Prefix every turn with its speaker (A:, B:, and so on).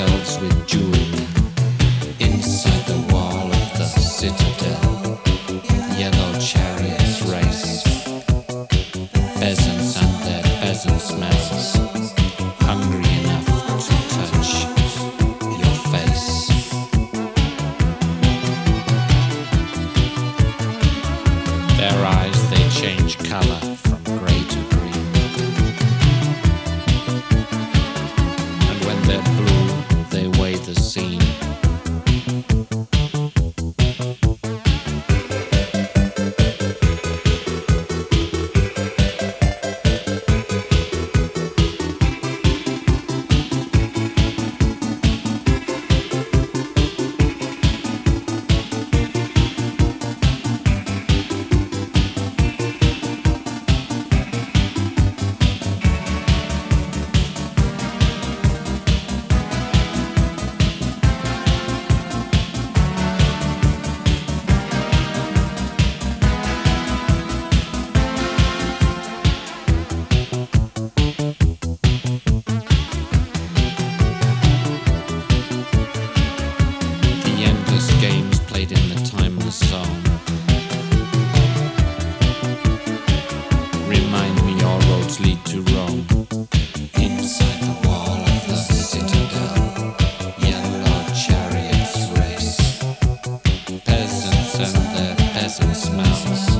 A: with jewels inside the wall of the citadel. Yellow chariots race, peasants and their peasants' hungry enough to touch your face. Their eyes they change color. and smells.